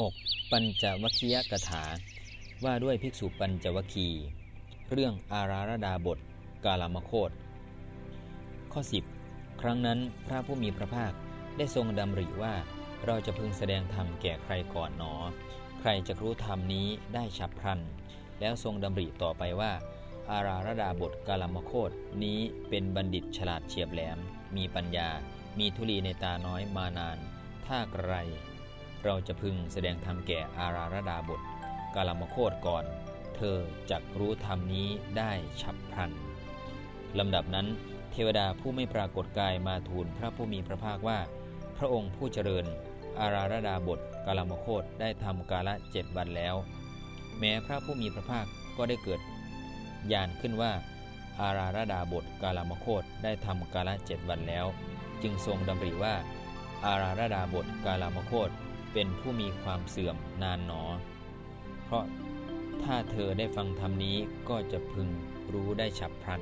6. ปัญจวัคคียกถา ว่าด้วยภิกษุปัญจวัคคี เรื่องอาราระดาบท กาลามโคตข้อ 10 ครั้งนั้นพระผู้มีพระภาคได้ทรงดำริว่าเราจะพึงแสดงธรรมแก่ใครก่อนหนอ ใครจะรู้ธรรมนี้ได้ฉับพลัน แล้วทรงดำริต่อไปว่า อาราระดาบทกาลามโคตนี้เป็นบัณฑิตฉลาดเฉียบแหลม มีปัญญา มีทุลีในตาน้อยมานาน ถ้าใคร เราจะพึงแสดงธรรมแก่อาราระดาบทกาลามโคตก่อน เธอจักรู้ธรรมนี้ได้ฉับพลันลำดับนั้น เทวดาผู้ไม่ปรากฏกายมาทูลพระผู้มีพระภาคว่า พระองค์ผู้เจริญ อาราระดาบทกาลามโคตได้ทำกาละเจ็ดวันแล้ว แม้พระผู้มีพระภาคก็ได้เกิดญาณขึ้นว่า อาราระดาบทกาลามโคตได้ทำกาละเจ็ดวันแล้ว จึงทรงดำริว่า อาราระดาบทกาลามโคต เป็นผู้มีความเสื่อมนานหนอ เพราะถ้าเธอได้ฟังธรรมนี้ก็จะพึงรู้ได้ฉับพลัน